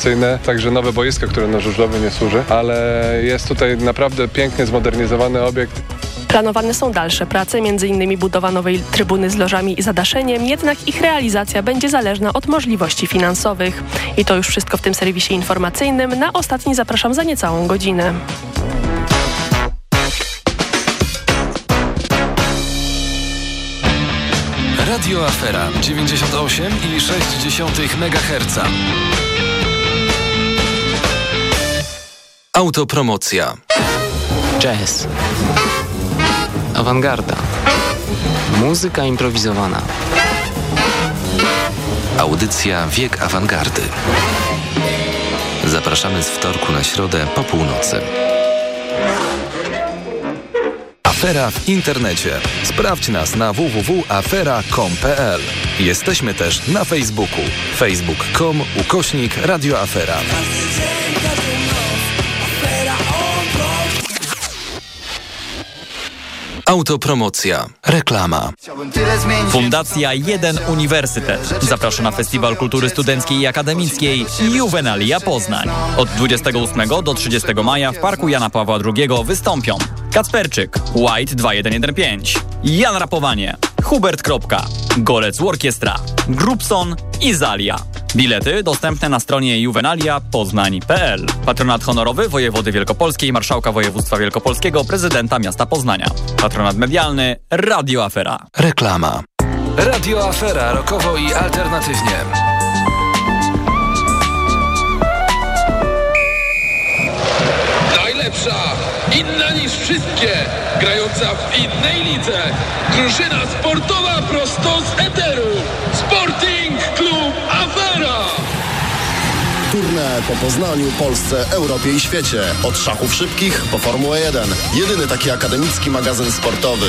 atrakcyjne, także nowe boisko, które na żużlowy nie służy, ale jest tutaj naprawdę pięknie zmodernizowany obiekt. Planowane są dalsze prace, m.in. budowa nowej trybuny z lożami i zadaszeniem, jednak ich realizacja będzie zależna od możliwości finansowych. I to już wszystko w tym serwisie informacyjnym. Na ostatni zapraszam za niecałą godzinę. Radio Afera 98,6 MHz. Autopromocja. Jazz. Awangarda. Muzyka improwizowana. Audycja Wiek Awangardy. Zapraszamy z wtorku na środę po północy. Afera w internecie. Sprawdź nas na www.afera.com.pl. Jesteśmy też na Facebooku. facebook.com ukośnik radioafera. Autopromocja. Reklama. Fundacja Jeden Uniwersytet zaprasza na Festiwal Kultury Studenckiej i Akademickiej Juvenalia Poznań. Od 28 do 30 maja w Parku Jana Pawła II wystąpią Kacperczyk, White 2115, Jan Rapowanie, Hubert Kropka, Golec Orkiestra, Grupson i Zalia. Bilety dostępne na stronie juvenalia.poznań.pl. Patronat honorowy wojewody wielkopolskiej, marszałka województwa wielkopolskiego, prezydenta miasta Poznania. Patronat medialny Radio Afera. Reklama. Radio Afera rokowo i alternatywnie. Najlepsza, inna niż wszystkie, grająca w innej lidze. Drużyna sportowa prosto z eteru. Sporting Turne po Poznaniu, Polsce, Europie i świecie. Od szachów szybkich po Formułę 1. Jedyny taki akademicki magazyn sportowy.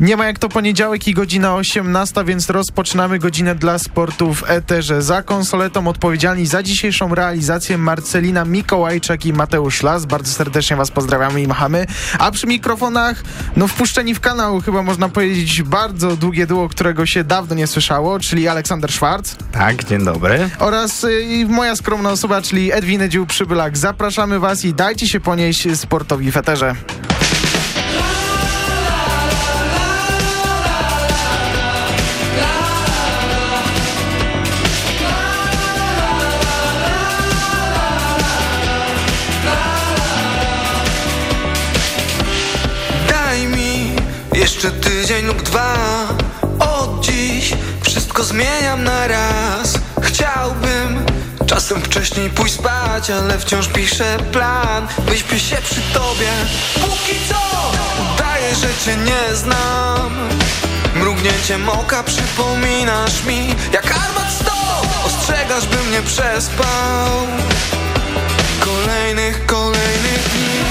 Nie ma jak to poniedziałek i godzina 18, więc rozpoczynamy godzinę dla sportu w Eterze. Za konsoletą odpowiedzialni za dzisiejszą realizację Marcelina Mikołajczak i Mateusz Las. Bardzo serdecznie Was pozdrawiamy i machamy. A przy mikrofonach, no wpuszczeni w kanał, chyba można powiedzieć bardzo długie duo, którego się dawno nie słyszało, czyli Aleksander Schwarz. Tak, dzień dobry. Oraz y, moja skromna osoba, czyli Edwin Edził Przybylak. Zapraszamy Was i dajcie się ponieść sportowi w Eterze. Dwa. Od dziś wszystko zmieniam na raz. Chciałbym czasem wcześniej pójść spać Ale wciąż piszę plan. Wyśpię się przy tobie. Póki co Udaję, że cię nie znam. Mrugnięciem oka przypominasz mi Jak armat sto. Ostrzegasz, bym nie przespał. Kolejnych, kolejnych dni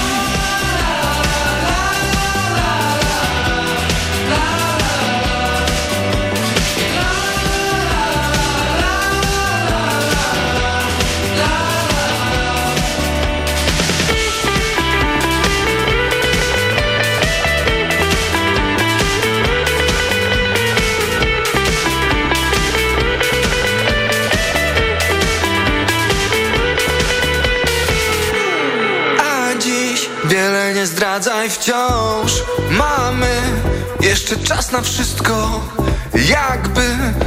zdradzaj wciąż. Mamy jeszcze czas na wszystko. Jakby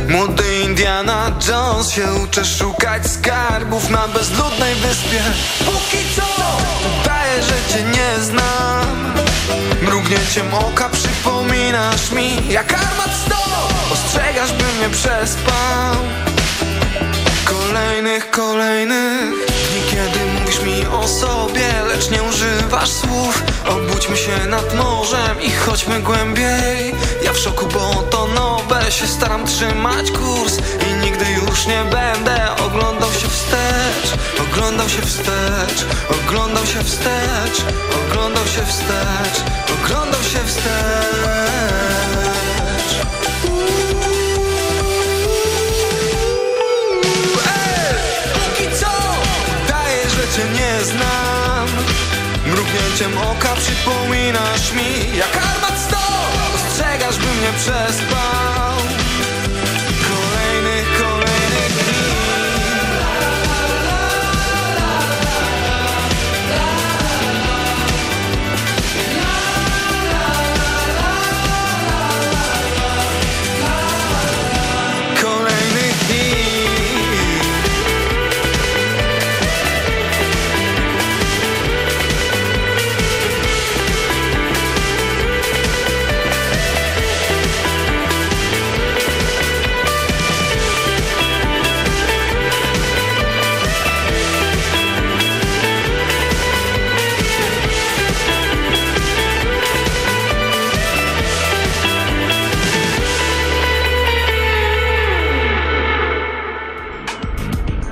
młody Indiana Jones się uczy szukać skarbów na bezludnej wyspie. Póki co udaję, że cię nie znam. Mrugnięciem oka przypominasz mi Jak armat sto Ostrzegasz, bym nie przespał Kolejnych, kolejnych. Dni, kiedy mówisz mi o sobie Lecz nie używasz słów. Obudźmy się nad morzem i chodźmy głębiej. Ja w szoku, bo to nowe Się staram trzymać kurs. I nigdy już nie będę Oglądał się wstecz. Oglądał się wstecz Oglądał się wstecz. Oglądał się wstecz Oglądał się wstecz cię nie znam. Mrugnięciem oka przypominasz mi Jak armat sto Ostrzegasz, bym nie przespał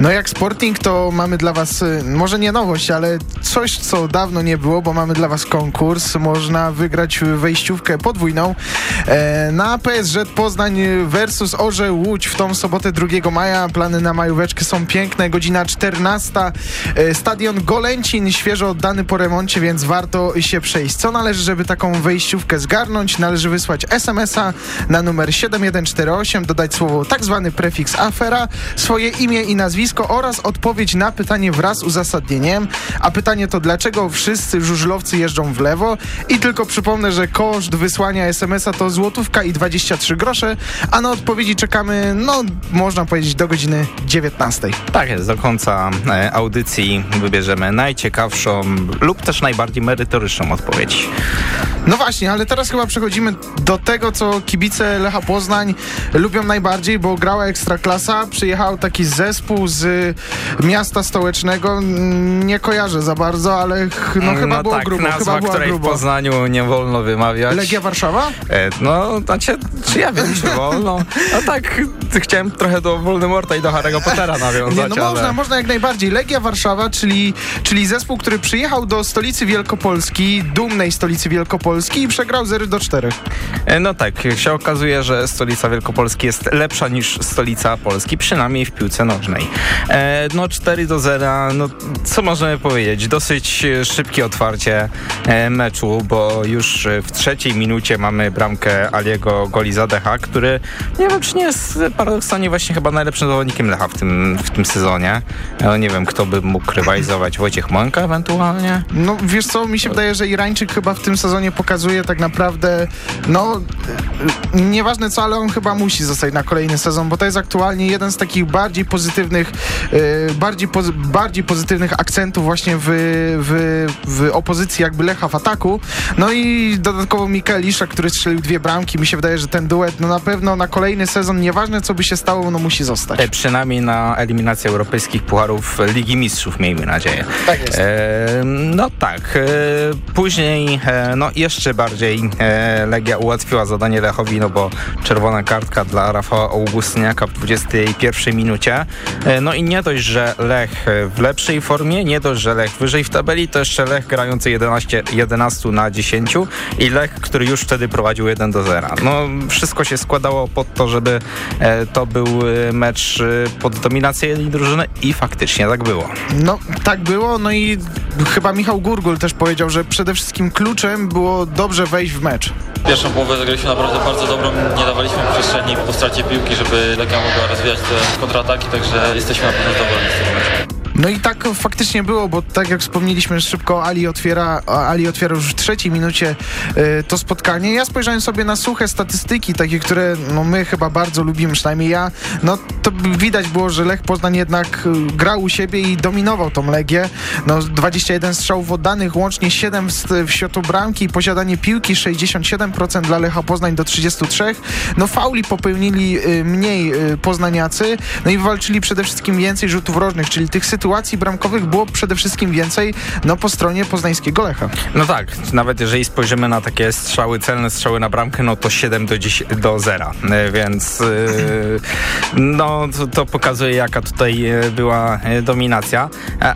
No jak Sporting to mamy dla was, y, może nie nowość, ale coś, co dawno nie było, bo mamy dla was konkurs. Można wygrać wejściówkę podwójną e, na PSG Poznań versus Orze Łódź w tą sobotę 2 maja. Plany na majóweczkę są piękne. Godzina 14. E, stadion Golęcin, świeżo oddany po remoncie, więc warto się przejść. Co należy, żeby taką wejściówkę zgarnąć? Należy wysłać SMS-a na numer 7148, dodać słowo tak zwany prefiks afera, swoje imię i nazwisko oraz odpowiedź na pytanie wraz z uzasadnieniem. A pytanie to dlaczego wszyscy żużlowcy jeżdżą w lewo? I tylko przypomnę, że koszt wysłania SMS-a to złotówka i 23 grosze, a na odpowiedzi czekamy, no można powiedzieć do godziny 19. Tak jest, do końca e, audycji wybierzemy najciekawszą lub też najbardziej merytoryczną odpowiedź. No właśnie, ale teraz chyba przechodzimy do tego, co kibice Lecha Poznań lubią najbardziej, bo grała Ekstraklasa, przyjechał taki zespół z miasta stołecznego, nie kojarzę za bardzo, ale no chyba no było tak, grubo, nazwa, chyba była której grubo. w Poznaniu nie wolno wymawiać. Legia Warszawa? E, no, znaczy, czy ja wiem, czy wolno? No tak, chciałem trochę do Voldemorta i do Harry'ego Pottera nawiązać, Nie, no ale... można, można jak najbardziej. Legia Warszawa, czyli, czyli zespół, który przyjechał do stolicy Wielkopolski, dumnej stolicy Wielkopolski i przegrał 0 do 4. E, No tak, się okazuje, że stolica Wielkopolski jest lepsza niż stolica Polski, przynajmniej w piłce nożnej. E, no 4 do 0, no co możemy powiedzieć? Dosyć e, szybkie otwarcie e, meczu, bo już e, w trzeciej minucie mamy bramkę Aliego Golizadecha, który nie wiem, czy nie jest paradoksalnie właśnie chyba najlepszym zawodnikiem Lecha w tym, w tym sezonie. E, nie wiem, kto by mógł rywalizować, Wojciech Mąka ewentualnie? No wiesz co, mi się wydaje, że Irańczyk chyba w tym sezonie pokazuje tak naprawdę, no y, nieważne co, ale on chyba musi zostać na kolejny sezon, bo to jest aktualnie jeden z takich bardziej pozytywnych, bardziej, pozy- bardziej pozytywnych akcentów właśnie w, w, w opozycji jakby Lecha w ataku. No i dodatkowo Mikelisza, który strzelił dwie bramki, mi się wydaje, że ten duet, no na pewno na kolejny sezon, nieważne co by się stało, no musi zostać. E, przynajmniej na eliminację europejskich pucharów Ligi Mistrzów, miejmy nadzieję. Tak jest. E, no tak. E, później e, no jeszcze bardziej e, Legia ułatwiła zadanie Lechowi, no bo czerwona kartka dla Rafała Augustyniaka w 21 minucie. No i nie dość, że Lech w lepszej formie, nie dość, że Lech wyżej w tabeli, to jeszcze Lech grający 11, 11 na 10 i Lech, który już wtedy prowadził 1 do 0. No wszystko się składało pod to, żeby e, to był e, mecz e, pod dominację jednej drużyny i faktycznie tak było. No, tak było, no i chyba Michał Gurgul też powiedział, że przede wszystkim kluczem było dobrze wejść w mecz. Pierwszą połowę zagraliśmy naprawdę bardzo dobrą, nie dawaliśmy przestrzeni po stracie piłki, żeby Legia mogła rozwijać te kontrataki, także jesteśmy meczu. No i tak faktycznie było, bo tak jak wspomnieliśmy szybko, Ali otwiera, Ali otwiera już w trzeciej minucie y, to spotkanie. Ja spojrzałem sobie na suche statystyki, takie, które no, my chyba bardzo lubimy, przynajmniej ja. No to widać było, że Lech Poznań jednak y, grał u siebie i dominował tą Legię. No 21 strzałów oddanych, łącznie 7 w, w światu bramki posiadanie piłki 67% dla Lecha Poznań do 33. No fauli popełnili y, mniej y, poznaniacy, no i walczyli przede wszystkim więcej rzutów rożnych, czyli tych sytuacji bramkowych było przede wszystkim więcej no po stronie poznańskiego Lecha. No tak, nawet jeżeli spojrzymy na takie strzały, celne strzały na bramkę, no to 7 do, 10, do 0, e, więc e, no to, to pokazuje jaka tutaj e, była dominacja,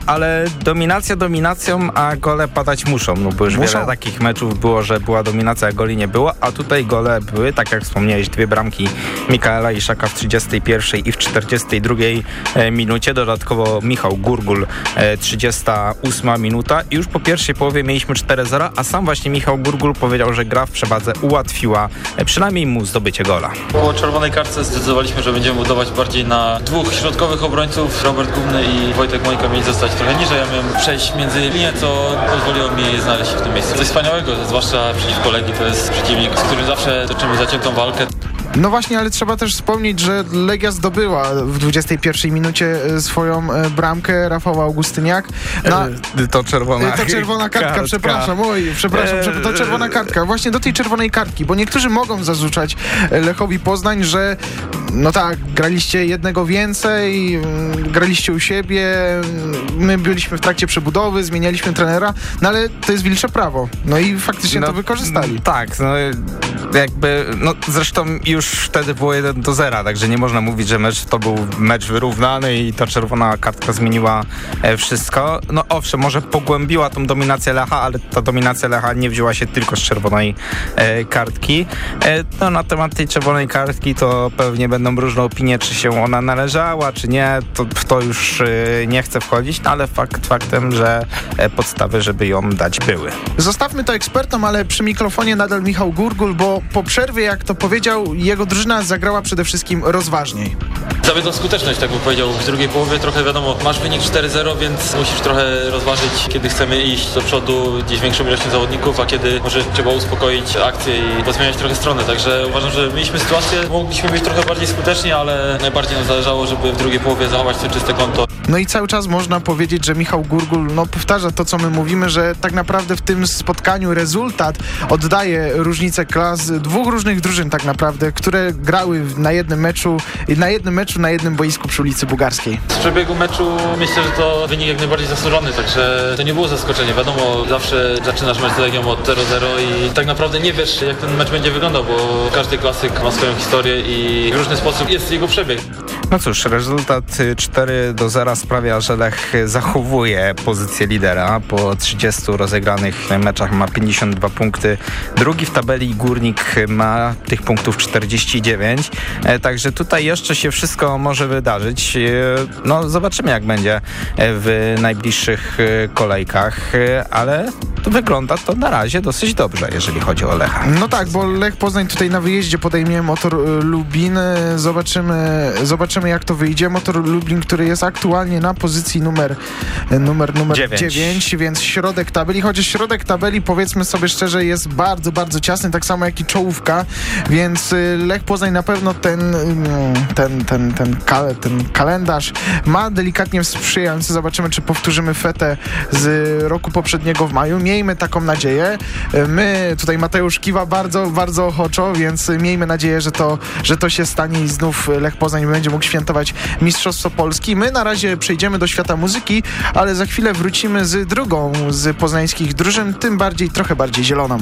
ale dominacja dominacją, a gole padać muszą, no bo już Muszą. wiele takich meczów było, że była dominacja, a goli nie było, a tutaj gole były, tak jak wspomniałeś, dwie bramki Mikaela Iszaka w 31 i w 42 e, minucie, dodatkowo Michał Gurgul, e, 38 minuta i już po pierwszej połowie mieliśmy 4-0, a sam właśnie Michał Gurgul powiedział, że gra w przewadze ułatwiła e, przynajmniej mu zdobycie gola. Po czerwonej kartce zdecydowaliśmy, że będziemy budować bardziej na dwóch środkowych obrońców. Robert Gumny i Wojtek Mojka mieli zostać trochę niżej, ja miałem przejść między linie, co pozwoliło mi znaleźć się w tym miejscu. Coś wspaniałego, zwłaszcza przeciwko Legii, to jest przeciwnik, z którym zawsze toczymy zaciętą walkę. No właśnie, ale trzeba też wspomnieć, że Legia zdobyła w 21 minucie e, swoją e, bramkę Rafała Augustyniak. Na, E, To czerwona To czerwona kartka, przepraszam, oj, przepraszam, prze- to czerwona kartka. Właśnie do tej czerwonej kartki, bo niektórzy mogą zarzucać Lechowi Poznań, że no tak, graliście jednego więcej, mm, graliście u siebie, my byliśmy w trakcie przebudowy, zmienialiśmy trenera, no ale to jest wilcze prawo. No i faktycznie no, to wykorzystali. Tak, no jakby, no zresztą już wtedy było 1 do 0, także nie można mówić, że mecz to był mecz wyrównany i ta czerwona kartka zmieniła e, wszystko. No owszem, może pogłębiła tą dominację Lecha, ale ta dominacja Lecha nie wzięła się tylko z czerwonej e, kartki. E, no na temat tej czerwonej kartki to pewnie będą różne opinie, czy się ona należała, czy nie, to w to już nie chcę wchodzić, no ale fakt faktem, że podstawy, żeby ją dać były. Zostawmy to ekspertom, ale przy mikrofonie nadal Michał Gurgul, bo po przerwie, jak to powiedział, jego drużyna zagrała przede wszystkim rozważniej. Zawiodła skuteczność, tak bym powiedział. W drugiej połowie trochę wiadomo, masz wynik 4-0, więc musisz trochę rozważyć, kiedy chcemy iść do przodu gdzieś większą ilością zawodników, a kiedy może trzeba uspokoić akcję i pozmieniać trochę stronę. Także uważam, że mieliśmy sytuację, mogliśmy być trochę bardziej skuteczni, ale najbardziej nam zależało, żeby w drugiej połowie zachować to czyste konto. No i cały czas można powiedzieć, że Michał Gurgul no, powtarza to, co my mówimy, że tak naprawdę w tym spotkaniu rezultat oddaje różnicę klas dwóch różnych drużyn tak naprawdę, które grały na jednym meczu, na jednym meczu na jednym boisku przy ulicy Bugarskiej. Z przebiegu meczu myślę, że to wynik jak najbardziej zasłużony, także to nie było zaskoczenie. Wiadomo, zawsze zaczynasz mecz z Legią od 0-0 i tak naprawdę nie wiesz, jak ten mecz będzie wyglądał, bo każdy klasyk ma swoją historię i w różny sposób jest jego przebieg. No cóż, rezultat 4 do 0 sprawia, że Lech zachowuje pozycję lidera. Po 30 rozegranych meczach ma 52 punkty. Drugi w tabeli Górnik ma tych punktów 49. E, także tutaj jeszcze się wszystko może wydarzyć. E, no zobaczymy jak będzie w najbliższych e, kolejkach, ale to wygląda to na razie dosyć dobrze, jeżeli chodzi o Lecha. No tak, bo Lech Poznań tutaj na wyjeździe podejmie motor Lubin. Zobaczymy, zobaczymy jak to wyjdzie. Motor Lublin, który jest aktualnie na pozycji numer, numer, numer 9. 9, więc środek tabeli, chociaż środek tabeli powiedzmy sobie szczerze jest bardzo, bardzo ciasny, tak samo jak i czołówka, więc y, Lech Poznań na pewno ten, ten, ten, ten, kal ten kalendarz ma delikatnie sprzyjający. Zobaczymy, czy powtórzymy fetę z roku poprzedniego w maju. Miejmy taką nadzieję. My, tutaj Mateusz kiwa bardzo, bardzo ochoczo, więc miejmy nadzieję, że to, że to się stanie i znów Lech Poznań będzie mógł świętować Mistrzostwo Polski. My na razie przejdziemy do świata muzyki, ale za chwilę wrócimy z drugą z poznańskich drużyn, tym bardziej, trochę bardziej zieloną.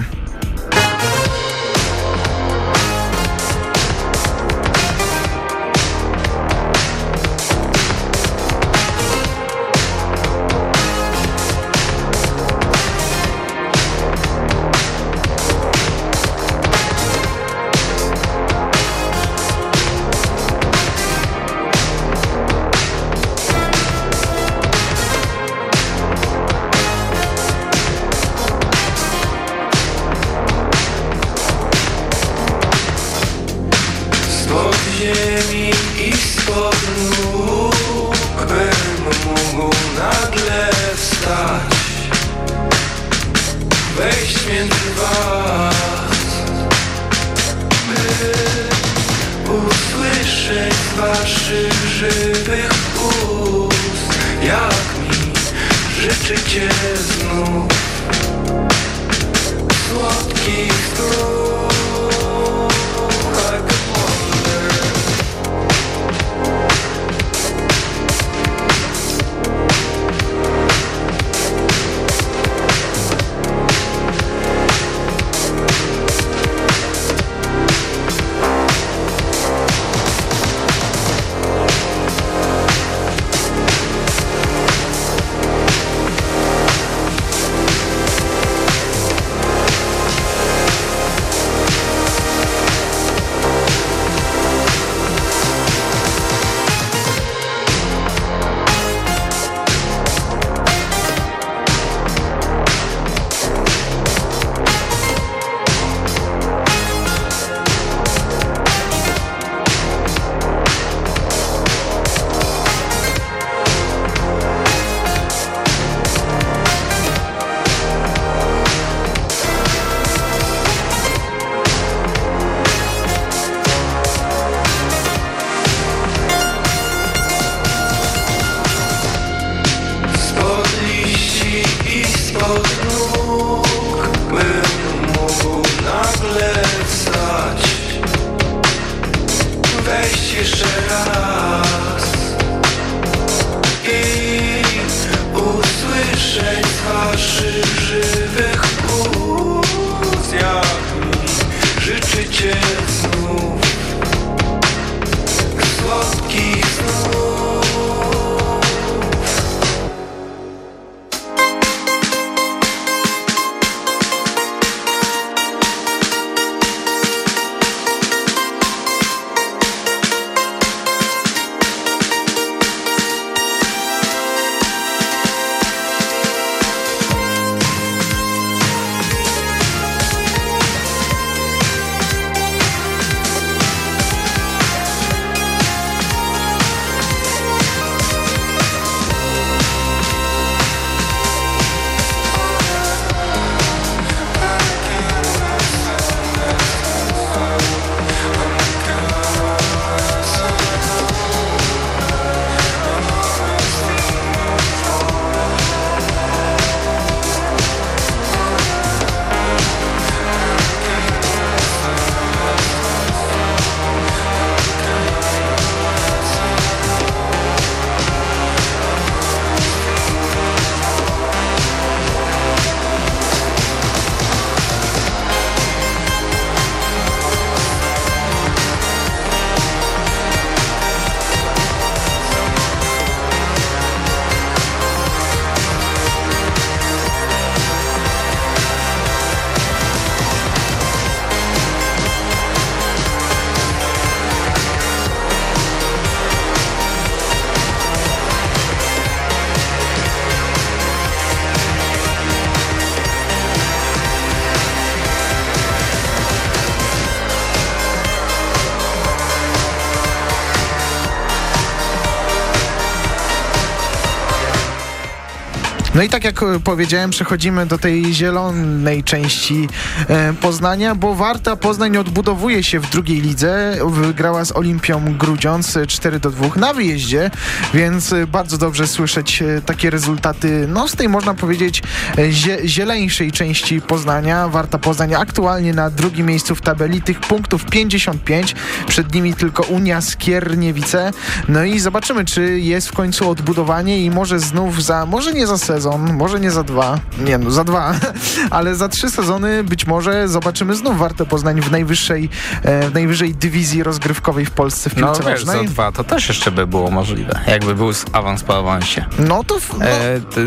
No i tak jak e, powiedziałem, przechodzimy do tej zielonej części e, Poznania, bo Warta Poznań odbudowuje się w drugiej lidze. Wygrała z Olimpią Grudziądz 4 do 2 na wyjeździe, więc e, bardzo dobrze słyszeć e, takie rezultaty, no z tej można powiedzieć e, zie zieleńszej części Poznania. Warta Poznań aktualnie na drugim miejscu w tabeli, tych punktów 55, przed nimi tylko Unia Skierniewice. No i zobaczymy, czy jest w końcu odbudowanie i może znów za, może nie za sezon, może nie za dwa, nie no, za dwa, ale za trzy sezony być może zobaczymy znów Wartę Poznań w najwyższej, e, w najwyższej dywizji rozgrywkowej w Polsce w No piłce wiesz, za dwa to też jeszcze by było możliwe, jakby był awans po awansie. No to... w- No, E, t-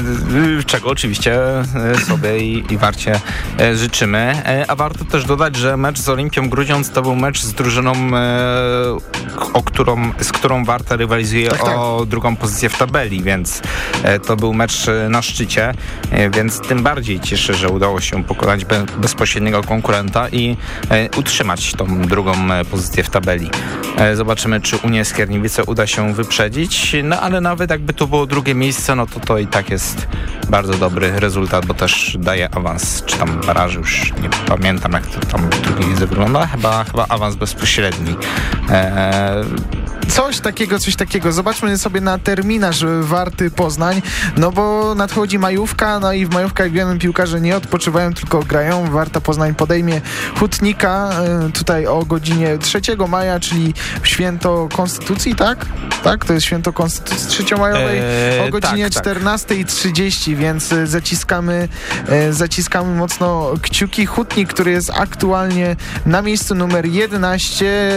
y, czego oczywiście e, sobie i, i Warcie e, życzymy. A warto też dodać, że mecz z Olimpią Grudziądz to był mecz z drużyną, o którą, z którą Warta rywalizuje Tak, tak. o drugą pozycję w tabeli, więc to był mecz e, na szczycie, e, więc tym bardziej cieszę, że udało się pokonać be, bezpośredniego konkurenta i e, utrzymać tą drugą e, pozycję w tabeli. Zobaczymy, czy Unię Skierniewice uda się wyprzedzić, no ale nawet jakby to było drugie miejsce, no to to i tak jest bardzo dobry rezultat, bo też daje awans, czy tam baraż, już nie pamiętam jak to tam w drugiej wygląda, chyba, chyba awans bezpośredni. Coś takiego, coś takiego. Zobaczmy sobie na terminarz Warty Poznań, no bo nadchodzi majówka, no i w majówkach jak wiemy piłkarze nie odpoczywają, tylko grają. Warta Poznań podejmie Hutnika e, tutaj o godzinie 3 maja, czyli święto Konstytucji, tak? Tak, to jest święto Konstytucji trzeciomajowej Eee, o godzinie tak, tak. 14.30, więc e, zaciskamy, e, zaciskamy mocno kciuki. Hutnik, który jest aktualnie na miejscu numer 11,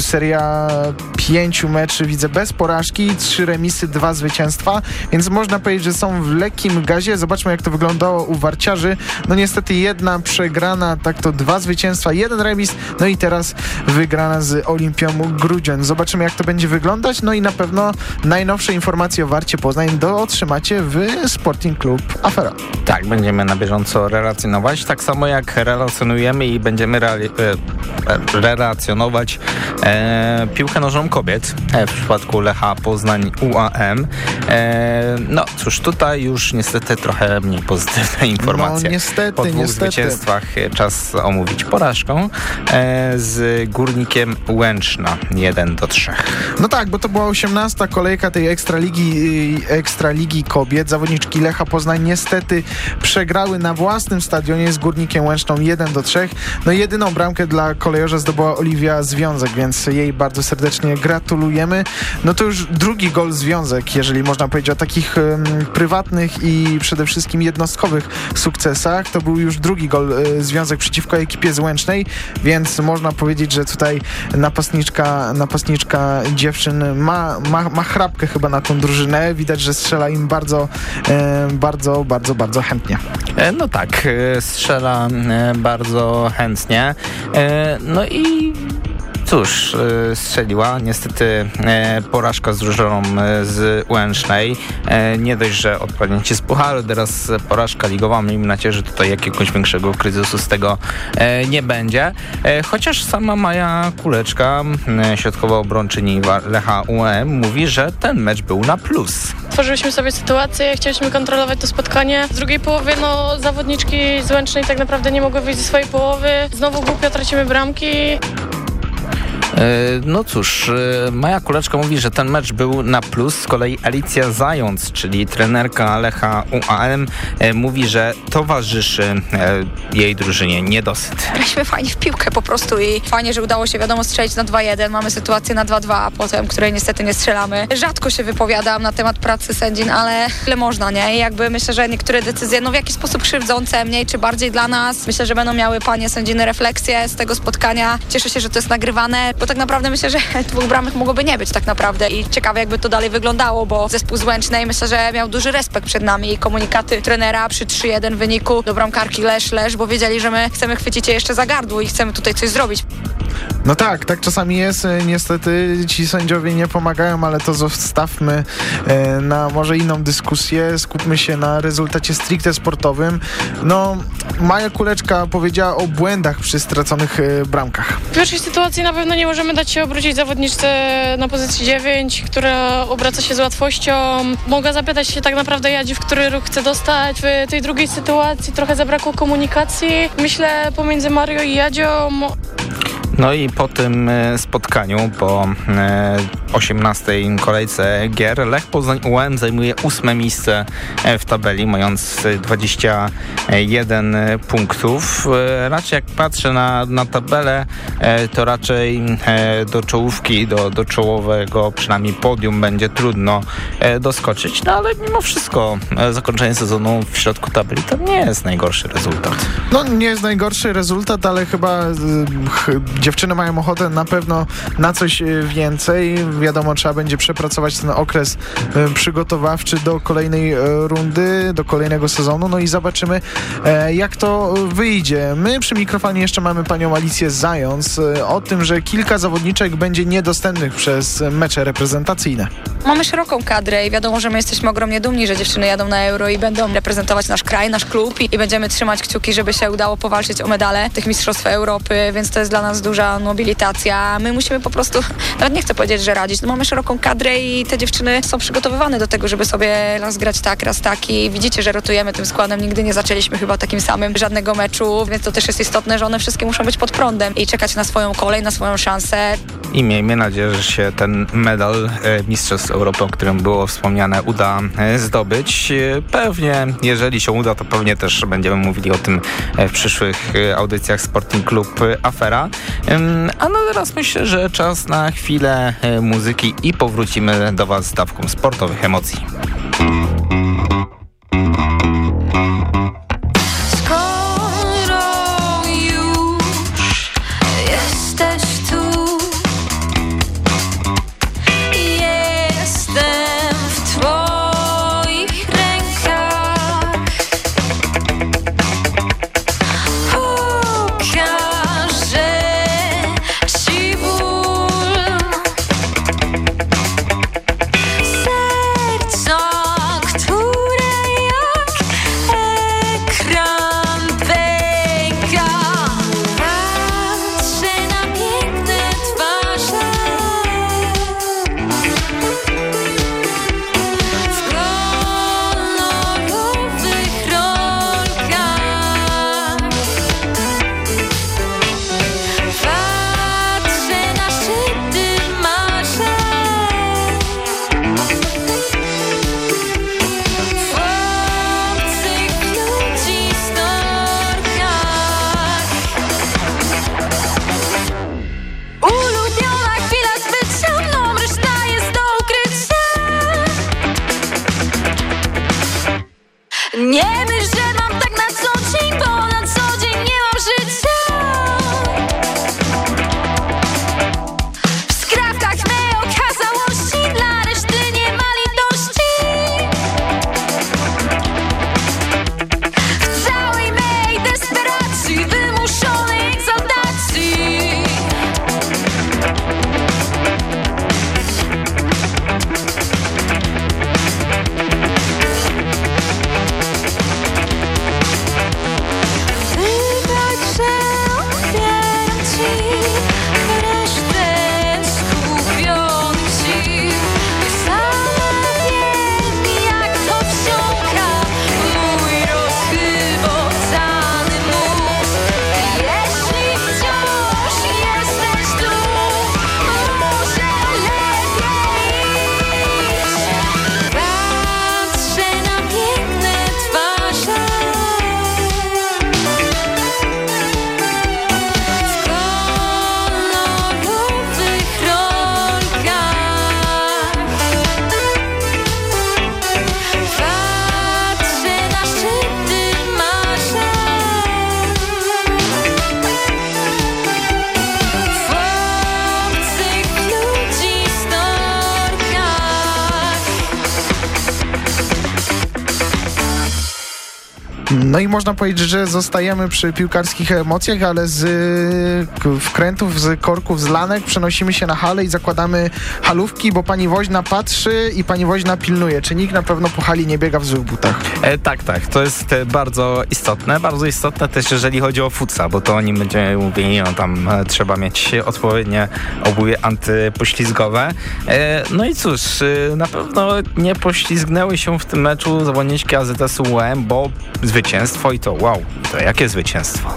seria 5 meczy widzę bez porażki, 3 remisy, 2 zwycięstwa, więc można powiedzieć, że są w lekkim gazie. Zobaczmy jak to wyglądało u Warciarzy. No niestety jedna przegrana, tak to dwa zwycięstwa, jeden remis, no i teraz wygrana z Olimpią Grudziądz. Zobaczymy jak to będzie wyglądać, no i na pewno najnowsze informacje o Warcie Poznań do otrzymacie w Sporting Club Afera. Tak, będziemy na bieżąco relacjonować, tak samo jak relacjonujemy i będziemy e, e, relacjonować e, piłkę nożną kobiet e, w przypadku Lecha Poznań UAM. E, no cóż, tutaj już niestety trochę mniej pozytywne informacje. No, niestety, po dwóch niestety. zwycięstwach e, czas omówić porażką e, z Górnikiem Łęczna 1 do 3. No tak, bo to była 18. kolejka tej Ekstraligi, y, Ekstraligi Kobiet. Zawodniczki Lecha Poznań niestety przegrały na własnym stadionie z Górnikiem Łęczną 1 do 3. No jedyną bramkę dla kolejorza zdobyła Oliwia Związek, więc jej bardzo serdecznie gratulujemy. No to już drugi gol Związek, jeżeli można powiedzieć o takich em, prywatnych i przede wszystkim jednostkowych sukcesach. To był już drugi gol y, Związek przeciwko ekipie z więc można powiedzieć, że tutaj napastniczka, napastniczka dziewczyn ma, ma, ma chrapkę chyba na tą drużynę. Widać, że strzela im bardzo, e, bardzo, bardzo, bardzo chętnie. E, No tak, strzela bardzo chętnie. No i cóż, e, strzeliła. Niestety e, porażka z drużyną e, z Łęcznej. Nie dość, że odpadnięcie z pucharu, teraz porażka ligowa. Miejmy nadzieję, że tutaj jakiegoś większego kryzysu z tego nie będzie. Chociaż sama Maja Kuleczka, środkowa obrończyni Lecha UEM, mówi, że ten mecz był na plus. Tworzyliśmy sobie sytuację, chcieliśmy kontrolować to spotkanie. W drugiej połowie no, zawodniczki z Łęcznej tak naprawdę nie mogły wyjść ze swojej połowy. Znowu głupio tracimy bramki. E, No cóż, e, Maja Kuleczka mówi, że ten mecz był na plus. Z kolei Alicja Zając, czyli trenerka Lecha UAM, e, mówi, że towarzyszy jej drużynie niedosyt. Graliśmy fajnie w piłkę po prostu i fajnie, że udało się wiadomo strzelić na 2-1. Mamy sytuację na 2-2 potem, której niestety nie strzelamy. Rzadko się wypowiadam na temat pracy sędzin, ale ile można, nie? I jakby myślę, że niektóre decyzje, no w jakiś sposób krzywdzące, mniej czy bardziej dla nas. Myślę, że będą miały panie sędziny refleksję z tego spotkania. Cieszę się, że to jest nagrywane, bo tak naprawdę myślę, że dwóch bramek mogłoby nie być tak naprawdę i ciekawe jakby to dalej wyglądało, bo zespół z Łęcznej myślę, że miał duży respekt przed nami i komunikaty trenera przy 3-1 wyniku do bramkarki Lesz, Lesz, bo wiedzieli, że my chcemy chwycić je jeszcze za gardło i chcemy tutaj coś zrobić. No tak, tak czasami jest. E, niestety ci sędziowie nie pomagają, ale to zostawmy e, na może inną dyskusję. Skupmy się na rezultacie stricte sportowym. No, Maja Kuleczka powiedziała o błędach przy straconych e, bramkach. W pierwszej sytuacji na pewno nie możemy dać się obrócić zawodniczce na pozycji 9, która obraca się z łatwością. Mogę zapytać się tak naprawdę Jadzi, w który ruch chce dostać. W tej drugiej sytuacji trochę zabrakło komunikacji. Myślę pomiędzy Mario i Jadzią no i po tym e, spotkaniu, po 18 e, kolejce gier, Lech Poznań UM zajmuje ósme miejsce e, w tabeli, mając 21 punktów. Raczej jak patrzę na, na tabelę, to raczej do czołówki, do, do czołowego przynajmniej podium będzie trudno doskoczyć, no ale mimo wszystko zakończenie sezonu w środku tabeli to nie jest najgorszy rezultat. No nie jest najgorszy rezultat, ale chyba dziewczyny mają ochotę na pewno na coś e, więcej. Wiadomo, trzeba będzie przepracować ten okres e, przygotowawczy do kolejnej e, rundy, do kolejnego sezonu, no i zobaczymy, jak to wyjdzie. My przy mikrofonie jeszcze mamy panią Alicję Zając o tym, że kilka zawodniczek będzie niedostępnych przez mecze reprezentacyjne. Mamy szeroką kadrę i wiadomo, że my jesteśmy ogromnie dumni, że dziewczyny jadą na Euro i będą reprezentować nasz kraj, nasz klub i, będziemy trzymać kciuki, żeby się udało powalczyć o medale tych Mistrzostw Europy, więc to jest dla nas duża mobilitacja. My musimy po prostu, nawet nie chcę powiedzieć, że radzić, no mamy szeroką kadrę i te dziewczyny są przygotowywane do tego, żeby sobie raz grać tak, raz tak i widzicie, że rotujemy tym składem. Nigdy nie zaczęliśmy chyba takim samym żadnego meczu, więc to też jest istotne, że one wszystkie muszą być pod prądem i czekać na swoją kolej, na swoją szansę. I miejmy nadzieję, że się ten medal e, Mistrzostw Europy, o którym było wspomniane, uda e, zdobyć. E, pewnie, jeżeli się uda, to pewnie też będziemy mówili o tym w przyszłych audycjach Sporting Club Afera. A no teraz myślę, że czas na chwilę muzyki i powrócimy do Was z dawką sportowych emocji. No i można powiedzieć, że zostajemy przy piłkarskich emocjach, ale z wkrętów, z korków, z lanek przenosimy się na halę i zakładamy halówki, bo pani woźna patrzy i pani woźna pilnuje. Czy nikt na pewno po hali nie biega w złych butach? E, tak, tak. To jest e, bardzo istotne. Bardzo istotne też, jeżeli chodzi o futsa, bo to oni będziemy mówili, no tam e, trzeba mieć odpowiednie obuwie antypoślizgowe. E, no i cóż, e, na pewno nie poślizgnęły się w tym meczu zawodniczki AZS-u UM, bo zwycięstwo i to wow, to jakie zwycięstwo?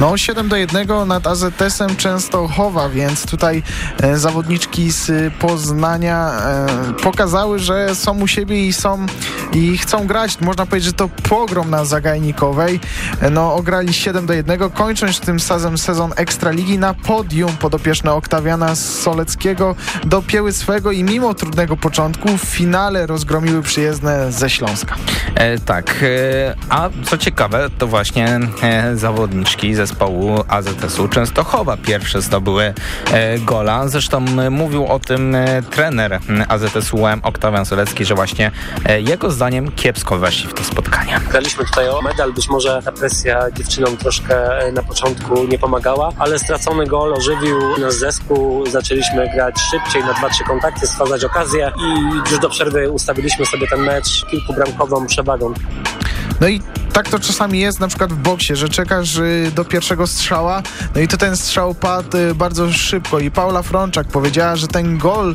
No 7 do 1 nad AZS-em Częstochowa, więc tutaj e, zawodniczki z Poznania e, pokazały, że są u siebie i są i chcą grać. Można powiedzieć, że to pogrom na Zagajnikowej. E, no ograli 7 do 1, kończąc tym sezon sezon Ekstraligi na podium podopieczne Oktawiana Soleckiego dopięły swego i mimo trudnego początku w finale rozgromiły przyjezdne ze Śląska. E, tak, e, a co ciekawe, to właśnie e, zawodniczki zespołu AZS-u Częstochowa pierwsze zdobyły e, gola. Zresztą e, mówił o tym e, trener AZS-u Oktawian Solecki, że właśnie jego zdaniem kiepsko weszli w to spotkanie. Graliśmy tutaj o medal, być może ta presja dziewczynom troszkę na początku nie pomagała, ale stracony gol ożywił nasz zespół, zaczęliśmy grać szybciej, na 2-3 kontakty, stwarzać okazję i już do przerwy ustawiliśmy sobie ten mecz kilkubramkową przewagą. No i tak to czasami jest na przykład w boksie, że czekasz y, do pierwszego strzała, no i to ten strzał padł y, bardzo szybko i Paula Frączak powiedziała, że ten gol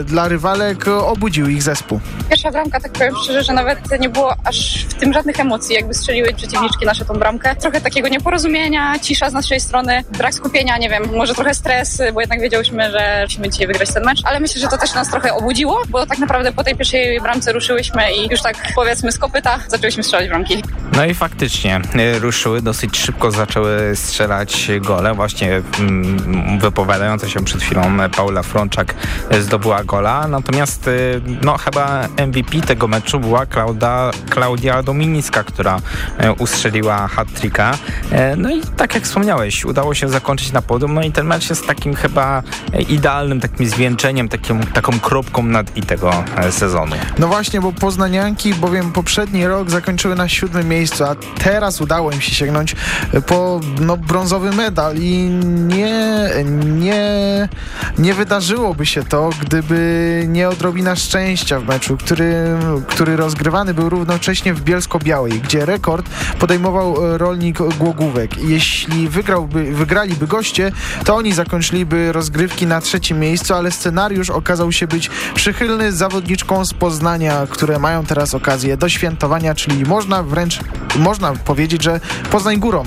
y, dla rywalek obudził ich zespół. Pierwsza bramka, tak powiem szczerze, że nawet nie było aż w tym żadnych emocji, jakby strzeliły przeciwniczki nasze tą bramkę. Trochę takiego nieporozumienia, cisza z naszej strony, brak skupienia, nie wiem, może trochę stres, bo jednak wiedziałyśmy, że musimy dzisiaj wygrać ten mecz, ale myślę, że to też nas trochę obudziło, bo tak naprawdę po tej pierwszej bramce ruszyłyśmy i już tak powiedzmy z kopyta zaczęłyśmy strzelać bramki. No i faktycznie y, ruszyły, dosyć szybko zaczęły strzelać gole. Właśnie mm, wypowiadająca się przed chwilą Paula Frączak zdobyła gola. Natomiast y, no chyba MVP tego meczu była Klauda, Klaudia Dominicka, która y, ustrzeliła hat-tricka. No i tak jak wspomniałeś, udało się zakończyć na podium. No i ten mecz jest takim chyba idealnym takim zwieńczeniem, takim, taką kropką nad i tego sezonu. No właśnie, bo poznanianki, bowiem poprzedni rok zakończyły na siódmym miejscu, a teraz udało im się sięgnąć po no, brązowy medal i nie, nie, nie wydarzyłoby się to, gdyby nie odrobina szczęścia w meczu, który, który rozgrywany był równocześnie w Bielsko-Białej, gdzie rekord podejmował e, rolnik Głogówek. Jeśli wygrałby, wygraliby goście, to oni zakończyliby rozgrywki na trzecim miejscu, ale scenariusz okazał się być przychylny zawodniczkom z Poznania, które mają teraz okazję do świętowania, czyli można wręcz można powiedzieć, że Poznań górą.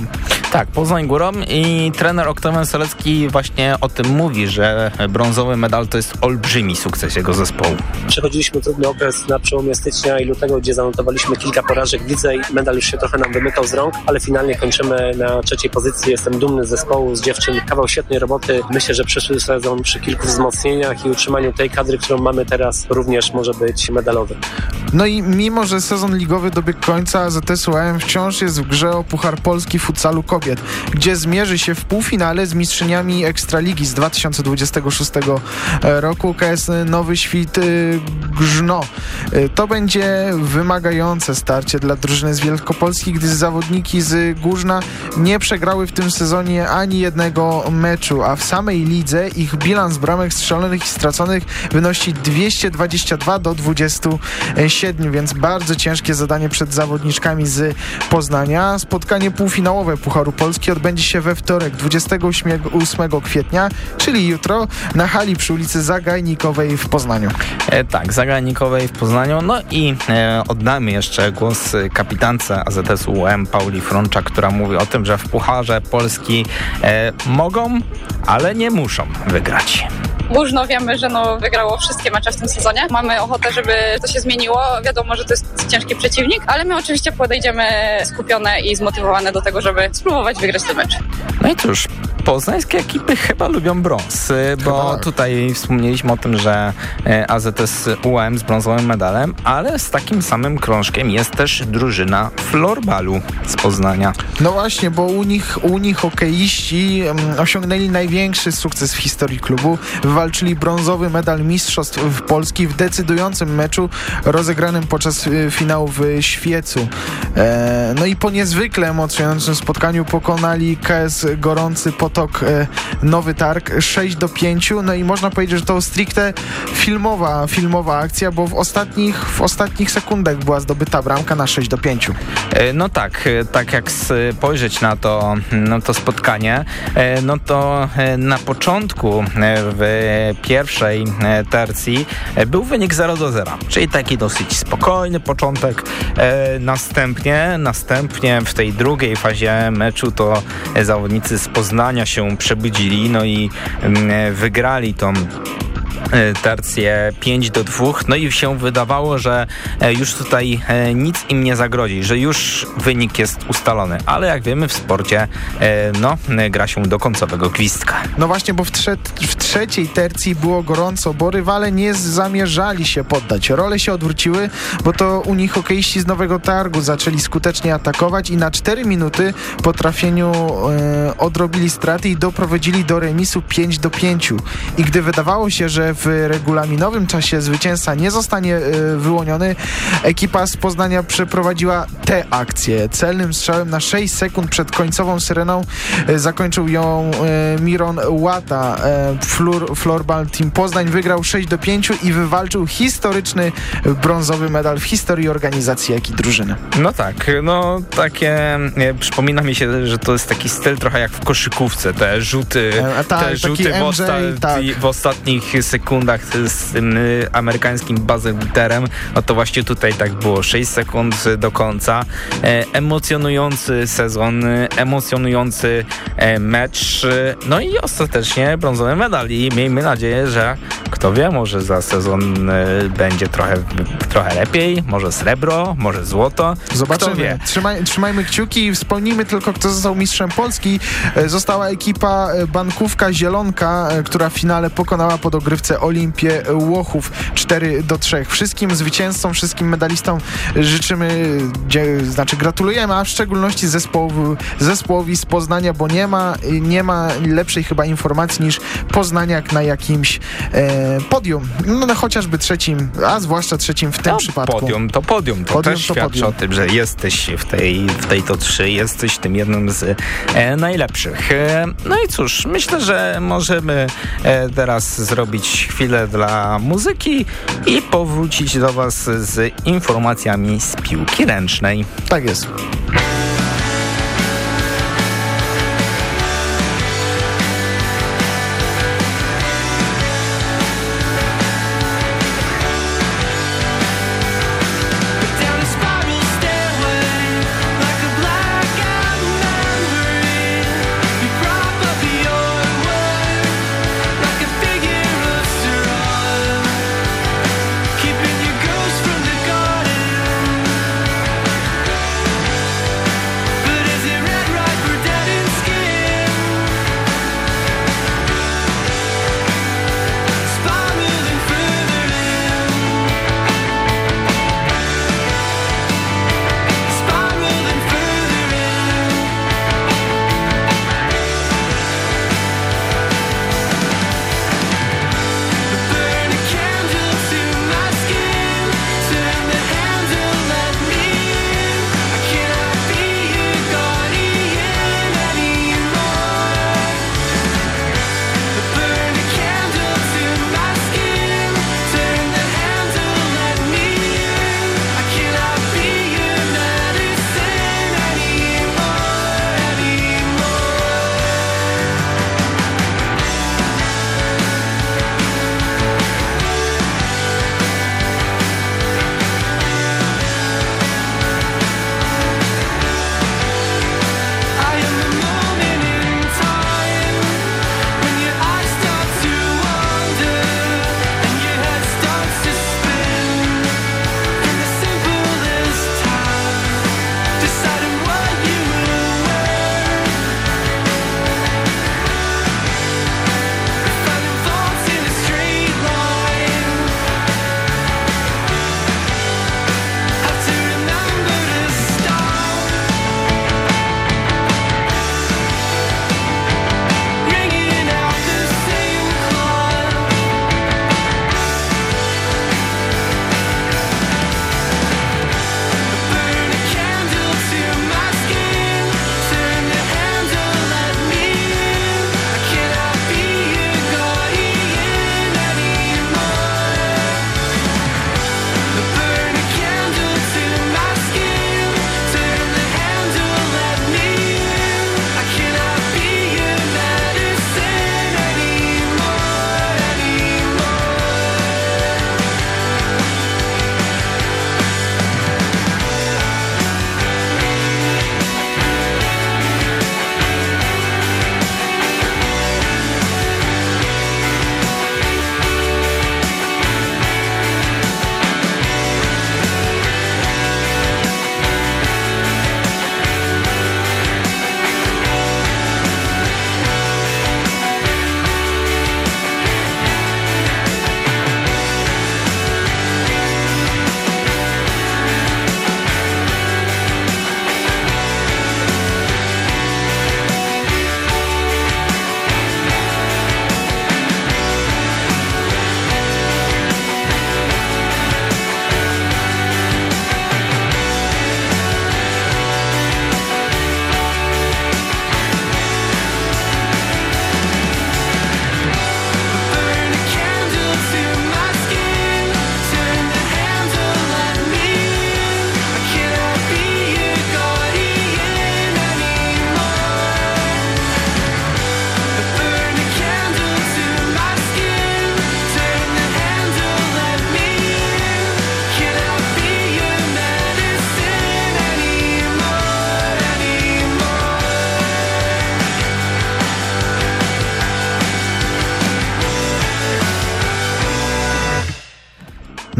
Tak, Poznań górą i trener Oktawian Solecki właśnie o tym mówi, że brązowy medal to jest olbrzymi sukces jego zespołu. Przechodziliśmy trudny okres na przełomie stycznia i lutego, gdzie zanotowaliśmy kilka porażek w lidze i medal już się trochę nam wymykał z rąk, ale finalnie kończymy na trzeciej pozycji. Jestem dumny z zespołu, z dziewczyn. Kawał świetnej roboty. Myślę, że przyszły sezon przy kilku wzmocnieniach i utrzymaniu tej kadry, którą mamy teraz, również może być medalowy. No i mimo, że sezon ligowy dobiegł końca, ZS UAM wciąż jest w grze o Puchar Polski Futsalu Kobiet, gdzie zmierzy się w półfinale z mistrzyniami Ekstraligi z 2026 e, roku KS Nowy Świt e, Grzno. E, to będzie wymagające starcie dla drużyny z Wielkopolski, gdy zawodniki z Górzna nie przegrały w tym sezonie ani jednego meczu, a w samej lidze ich bilans bramek strzelonych i straconych wynosi 222 do 27, więc bardzo ciężkie zadanie przed zawodniczkami z Poznania. Spotkanie półfinałowe Pucharu Polski odbędzie się we wtorek 28 kwietnia, czyli jutro na hali przy ulicy Zagajnikowej w Poznaniu. E, tak, Zagajnikowej w Poznaniu. No i e, oddamy jeszcze głos kapitance AZS UM Pauli Frącza, która mówi o tym, że w Pucharze Polski e, mogą, ale nie muszą wygrać. Górzno wiemy, że no wygrało wszystkie mecze w tym sezonie. Mamy ochotę, żeby to się zmieniło. Wiadomo, że to jest ciężki przeciwnik, ale my oczywiście podejdziemy skupione i zmotywowane do tego, żeby spróbować wygrać ten mecz. No i cóż, poznańskie ekipy chyba lubią brąz, y, bo tak. tutaj wspomnieliśmy o tym, że y, AZS UM z brązowym medalem, ale z takim samym krążkiem jest też drużyna florbalu z Poznania. No właśnie, bo u nich, u nich hokeiści um, osiągnęli największy sukces w historii klubu. Wywalczyli brązowy medal Mistrzostw Polski w decydującym meczu rozegranym podczas y, finału w Świecu. E, no i po niezwykle emocjonującym spotkaniu pokonali KS Gorący Potok e, Nowy Targ 6 do 5. No i można powiedzieć, że to stricte filmowa, filmowa akcja, bo w ostatnich, w ostatnich sekundach była zdobyta bramka na 6 do 5. E, No tak, tak jak spojrzeć na to, no to spotkanie, no to na początku w pierwszej e, tercji e, był wynik 0 do 0, czyli taki dosyć spokojny początek. E, Następnie, następnie w tej drugiej fazie meczu to e, zawodnicy z Poznania się przebudzili, no i mm, wygrali tą e, tercję 5 do 2, no i się wydawało, że e, już tutaj e, nic im nie zagrozi, że już wynik jest ustalony, ale jak wiemy w sporcie e, no, e, gra się do końcowego gwizdka. No właśnie, bo w, trze w trzeciej tercji było gorąco, bo rywale nie zamierzali się poddać. Role się odwróciły, bo to u nich hokeiści z Nowego Targu zaczęli skutecznie atakować i na 4 minuty po trafieniu e, odrobili straty i doprowadzili do remisu 5 do 5. I gdy wydawało się, że w regulaminowym czasie zwycięzca nie zostanie e, wyłoniony, ekipa z Poznania przeprowadziła tę akcję. Celnym strzałem na 6 sekund przed końcową syreną e, zakończył ją e, Miron Łata. Flor, Florbal Team Poznań wygrał 6 do 5 i wywalczył historyczny brązowy medal w historii organizacji, jak i drużyny. No tak, no takie, przypomina mi się, że to jest taki styl trochę jak w koszykówce, te rzuty, E, tak, te rzuty w, MJ, osta- tak. w ostatnich sekundach z tym y, amerykańskim buzzer-beaterem, no to właśnie tutaj tak było, 6 sekund do końca, e, emocjonujący sezon, e, emocjonujący e, mecz, no i ostatecznie brązowy medal i miejmy nadzieję, że kto wie, może za sezon będzie trochę, trochę lepiej, może srebro, może złoto, Zobaczymy. Trzymaj, trzymajmy kciuki i wspomnijmy tylko, kto został mistrzem Polski. Została ekipa Bankówka Zielonka, która w finale pokonała po dogrywce Olimpię Łochów 4 do 3. Wszystkim zwycięzcom, wszystkim medalistom życzymy, znaczy gratulujemy, a w szczególności zespołowi, zespołowi z Poznania, bo nie ma, nie ma lepszej chyba informacji niż Poznaniak na jakimś e, podium. No, no chociażby trzecim, a zwłaszcza trzecim w tym No, przypadku. Podium to podium, to Podium też to świadczy podium. o tym, że jesteś w tej, w tej to 3, jesteś tym jednym z e, najlepszych. E, no i cóż, myślę, że możemy e, teraz zrobić chwilę dla muzyki i powrócić do Was z informacjami z piłki ręcznej. Tak jest.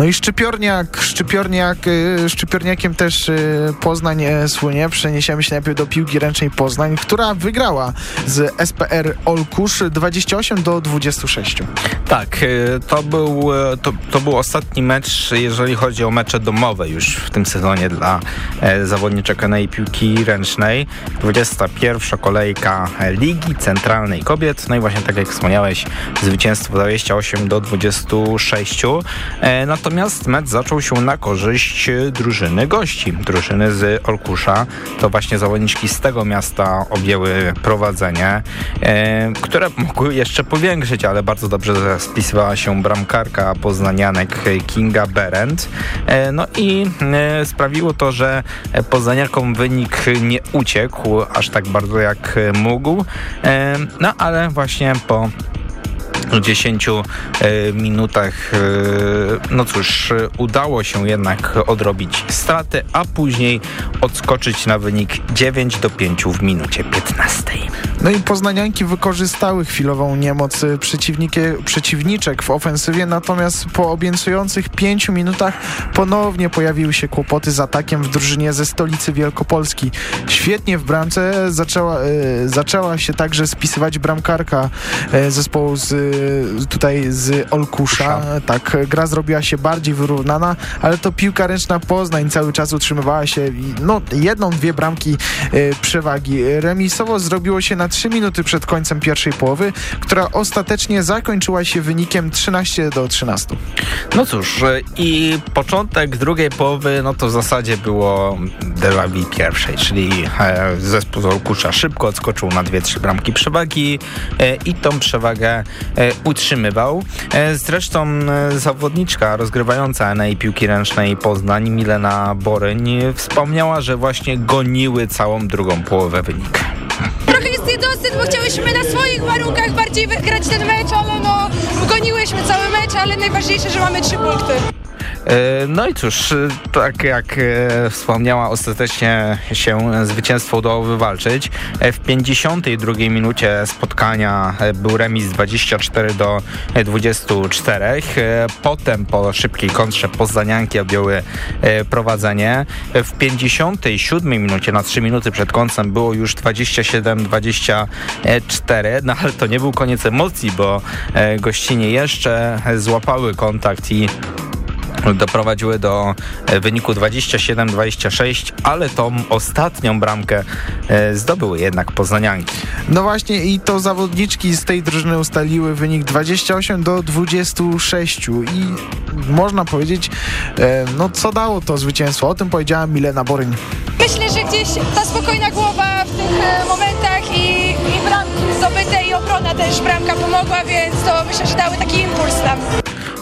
I Szczypiorniak, Szczypiorniak, y, Szczypiorniakiem też y, Poznań e, słynie. Przeniesiemy się najpierw do piłki ręcznej Poznań, która wygrała z SPR Olkusz 28 do 26. Tak, y, to był, y, to, to był ostatni mecz, jeżeli chodzi o mecze domowe już w tym sezonie dla e, zawodniczek i piłki ręcznej. 21 kolejka Ligi Centralnej Kobiet. No i właśnie tak jak wspomniałeś, zwycięstwo 28 do 26. E, natomiast mecz zaczął się na korzyść drużyny gości, drużyny z Olkusza. To właśnie zawodniczki z tego miasta objęły prowadzenie, e, które mogły jeszcze powiększyć, ale bardzo dobrze spisywała się bramkarka poznanianek Kinga Berendt. E, no i e, sprawiło to, że poznaniakom wynik nie uciekł aż tak bardzo jak mógł. E, no ale właśnie po 10 e, minutach, e, no cóż, udało się jednak odrobić straty, a później odskoczyć na wynik 9 do 5 w minucie 15. No i poznanianki wykorzystały chwilową niemoc przeciwniczek w ofensywie, natomiast po obiecujących 5 minutach ponownie pojawiły się kłopoty z atakiem w drużynie ze stolicy Wielkopolski. Świetnie w bramce zaczęła, zaczęła się także spisywać bramkarka zespołu z tutaj z Olkusza. Tak, gra zrobiła się bardziej wyrównana, ale to piłka ręczna Poznań cały czas utrzymywała się no, jedną, dwie bramki przewagi. Remisowo zrobiło się na 3 minuty przed końcem pierwszej połowy, która ostatecznie zakończyła się wynikiem 13 do 13. No cóż, e, i początek drugiej połowy, no to w zasadzie było vu pierwszej, czyli e, zespół z Olkusza szybko odskoczył na dwie, trzy bramki przewagi i tą przewagę utrzymywał. E, zresztą e, zawodniczka rozgrywająca na piłki ręcznej Poznań, Milena Boryń, wspomniała, że właśnie goniły całą drugą połowę wynik. Trochę jest niedosyt, bo chciałyśmy na swoich warunkach bardziej wygrać ten mecz, ale no goniłyśmy cały mecz, ale najważniejsze, że mamy trzy punkty. E, no i cóż, tak jak e, wspomniała, ostatecznie się zwycięstwo udało wywalczyć. E, w 52 minucie spotkania był remis 24 do 24. Potem po szybkiej kontrze poznanianki objęły prowadzenie. W 57 minucie, na 3 minuty przed końcem było już 27-24, no ale to nie był koniec emocji, bo gościnie jeszcze złapały kontakt i doprowadziły do e, wyniku 27-26, ale tą ostatnią bramkę e, zdobyły jednak poznanianki. No właśnie i to zawodniczki z tej drużyny ustaliły wynik 28 do 26 i można powiedzieć, e, no co dało to zwycięstwo? O tym powiedziała Milena Boryń. Myślę, że gdzieś ta spokojna głowa w tych momentach i, i bramki zdobyte i obrona też bramka pomogła, więc to myślę, że dały taki impuls nam.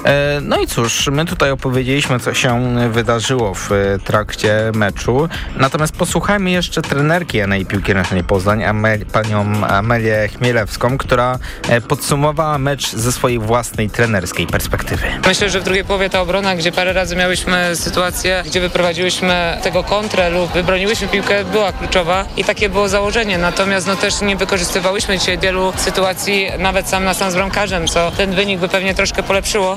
E, no i cóż, my tutaj opowiedzieliśmy, co się wydarzyło w e, trakcie meczu. Natomiast posłuchajmy jeszcze trenerki NA Piłki Ręcznej Poznań, Amel, panią Amelię Chmielewską, która e, podsumowała mecz ze swojej własnej trenerskiej perspektywy. Myślę, że w drugiej połowie ta obrona, gdzie parę razy miałyśmy sytuację, gdzie wyprowadziłyśmy tego kontrę lub wybroniłyśmy piłkę, była kluczowa i takie było założenie. Natomiast no też nie wykorzystywałyśmy dzisiaj wielu sytuacji, nawet sam na sam z bramkarzem, co ten wynik by pewnie troszkę polepszyło.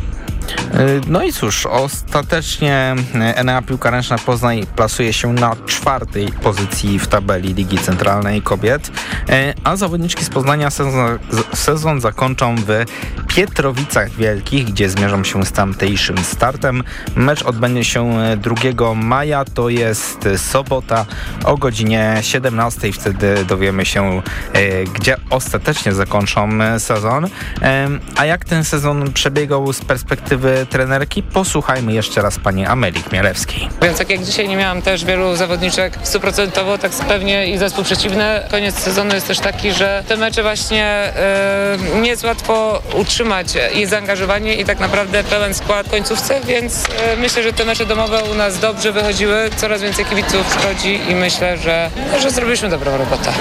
No i cóż, ostatecznie Enea Piłka Ręczna Poznań plasuje się na czwartej pozycji w tabeli Ligi Centralnej Kobiet, e, a zawodniczki z Poznania sezon, sezon zakończą w Pietrowicach Wielkich, gdzie zmierzą się z tamtejszym startem. Mecz odbędzie się 2 maja, to jest sobota o godzinie 17. Wtedy dowiemy się, e, gdzie ostatecznie zakończą sezon. E, a jak ten sezon przebiegał z perspektywy trenerki, posłuchajmy jeszcze raz pani Amelii Chmielewskiej. Więc tak jak dzisiaj nie miałam też wielu zawodniczek stuprocentowo, tak pewnie i zespół przeciwny. Koniec sezonu jest też taki, że te mecze właśnie yy, nie jest łatwo utrzymać i zaangażowanie i tak naprawdę pełen skład końcówce, więc yy, myślę, że te mecze domowe u nas dobrze wychodziły. Coraz więcej kibiców przychodzi i myślę, że, że zrobiliśmy dobrą robotę.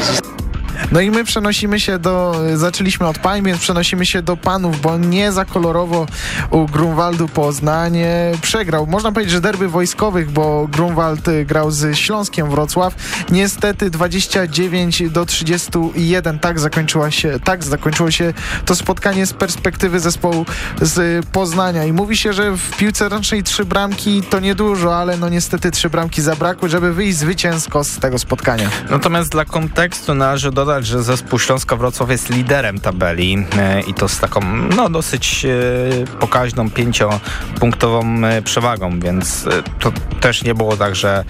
No i my przenosimy się do, zaczęliśmy od pań, więc przenosimy się do panów, bo nie za kolorowo u Grunwaldu Poznań przegrał. Można powiedzieć, że derby wojskowych, bo Grunwald grał z Śląskiem Wrocław. Niestety 29 do 31. Tak zakończyła się, tak zakończyło się to spotkanie z perspektywy zespołu z Poznania. I mówi się, że w piłce ręcznej trzy bramki to niedużo, ale no niestety trzy bramki zabrakły, żeby wyjść zwycięsko z tego spotkania. Natomiast dla kontekstu należy dodać, że zespół Śląska Wrocław jest liderem tabeli e, i to z taką no dosyć e, pokaźną pięciopunktową e, przewagą, więc to też nie było tak, że,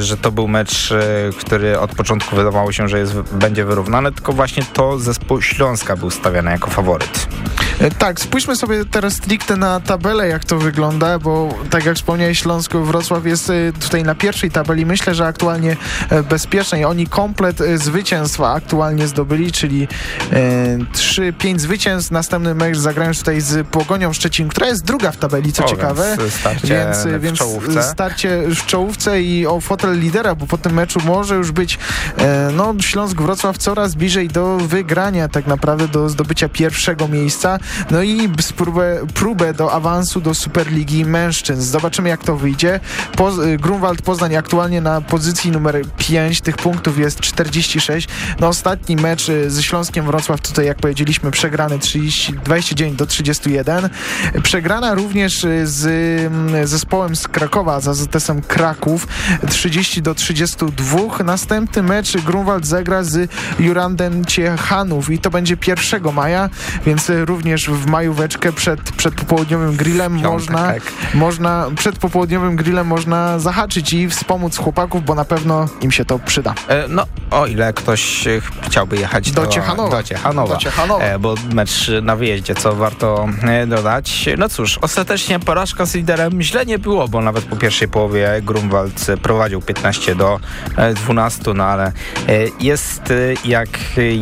że to był mecz, który od początku wydawało się, że jest, będzie wyrównany, tylko właśnie to zespół Śląska był stawiany jako faworyt. Tak, spójrzmy sobie teraz stricte na tabelę, jak to wygląda, bo tak jak wspomniałeś, Śląsko Wrocław jest tutaj na pierwszej tabeli. Myślę, że aktualnie bezpiecznej. Oni komplet zwycięstwa aktualnie zdobyli, czyli 3-5 zwycięstw. Następny mecz zagrają tutaj z Pogonią Szczecin, która jest druga w tabeli, co o, ciekawe. Więc starcie, więc, w więc czołówce. starcie w czołówce i o fotel lidera, bo po tym meczu może już być e, no, Śląsk Wrocław coraz bliżej do wygrania tak naprawdę, do zdobycia pierwszego miejsca. No i próbę, próbę do awansu do Superligi Mężczyzn. Zobaczymy jak to wyjdzie. Po, Grunwald Poznań aktualnie na pozycji numer 5, tych punktów jest 46. No ostatni mecz ze Śląskiem Wrocław, tutaj jak powiedzieliśmy przegrany 30, 29 do 31. Przegrana również z zespołem z Krakowa, za ZS-em Kraków 30 do 32. Następny mecz Grunwald zagra z Jurandem Ciechanów i to będzie 1 maja, więc również w majóweczkę przed, przed popołudniowym grillem Piątek, można, tak. można przed popołudniowym grillem można zahaczyć i wspomóc chłopaków, bo na pewno im się to przyda. E, no, o ile ktoś e, chciałby jechać Do do, Ciechanowa. do Ciechanowa, Do Ciechanowa. E, bo mecz na wyjeździe, co warto e, dodać. No cóż, ostatecznie porażka z liderem źle nie było, bo nawet po pierwszej połowie Grunwald prowadził 15 do e, 12, no ale e, jest e, jak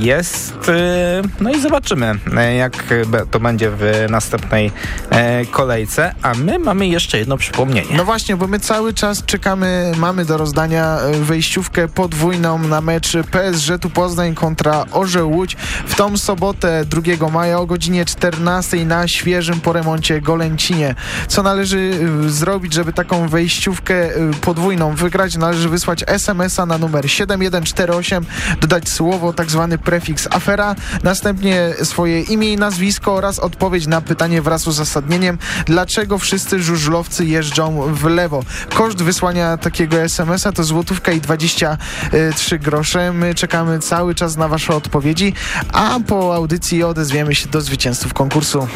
jest. e, No i zobaczymy, e, jak be- to będzie w następnej e, kolejce. A my mamy jeszcze jedno przypomnienie. No właśnie, bo my cały czas czekamy, mamy do rozdania e, wejściówkę podwójną na mecz PSG tu Poznań kontra Orzeł Łódź w tą sobotę 2 maja o godzinie 14 na świeżym po remoncie Golęcinie. Co należy e, zrobić, żeby taką wejściówkę e, podwójną wygrać? Należy wysłać SMS-a na numer 7148, dodać słowo tak zwany prefiks afera, następnie swoje imię i nazwisko oraz odpowiedź na pytanie wraz z uzasadnieniem, dlaczego wszyscy żużlowcy jeżdżą w lewo. Koszt wysłania takiego SMS-a to złotówka i 23 grosze. My czekamy cały czas na Wasze odpowiedzi, a po audycji odezwiemy się do zwycięzców konkursu.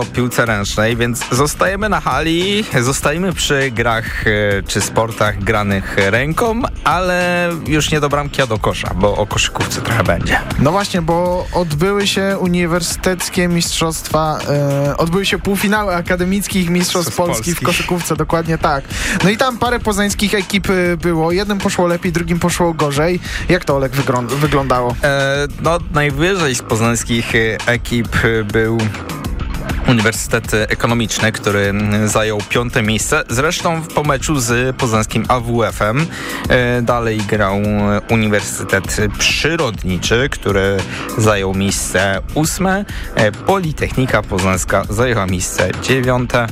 O piłce ręcznej, więc zostajemy na hali, zostajemy przy grach e, czy sportach granych ręką, ale już nie do bramki, a do kosza, bo o koszykówce trochę będzie. No właśnie, bo odbyły się uniwersyteckie mistrzostwa, e, odbyły się półfinały akademickich mistrzostw Polski w polskich. koszykówce, dokładnie tak. No i tam parę poznańskich ekip e, było, jednym poszło lepiej, drugim poszło gorzej. Jak to, Olek, wyglą- wyglądało? E, no, najwyżej z poznańskich ekip był Uniwersytet Ekonomiczny, który zajął piąte miejsce. Zresztą po meczu z poznańskim AWF-em e, dalej grał e, Uniwersytet Przyrodniczy, który zajął miejsce ósme. E, Politechnika Poznańska zajęła miejsce dziewiąte.